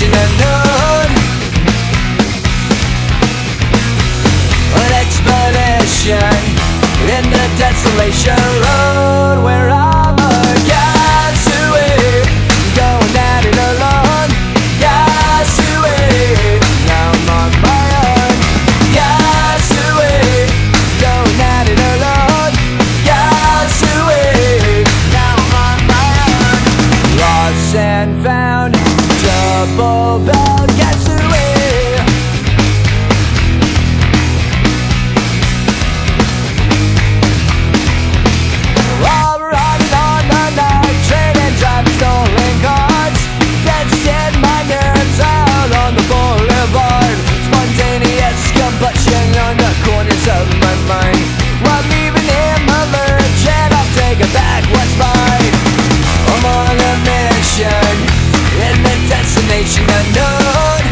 An explanation in the desolation road where I'm a Going at it alone, Now I'm on my own, Going at it alone, Now I'm on my own. Lost and found double bound, destination unknown.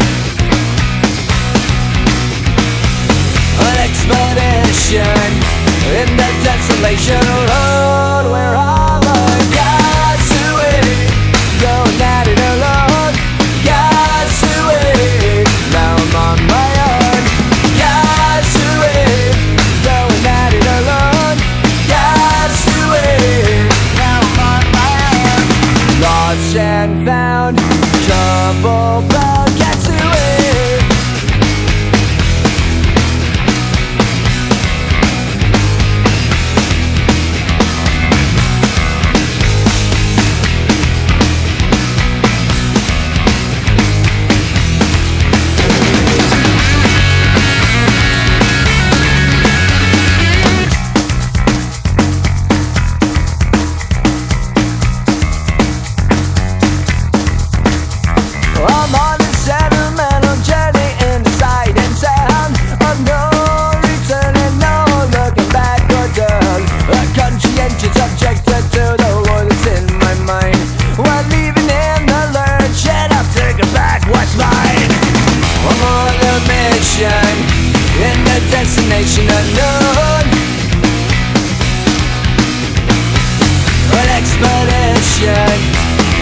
An expedition in the desolation alone Where all the gods who wait Going at it alone. Gods who wait Now I'm on my own. Gods who wait Going at it alone. Gods who wait Now I'm on my own. Lost and found trouble back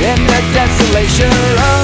in the desolation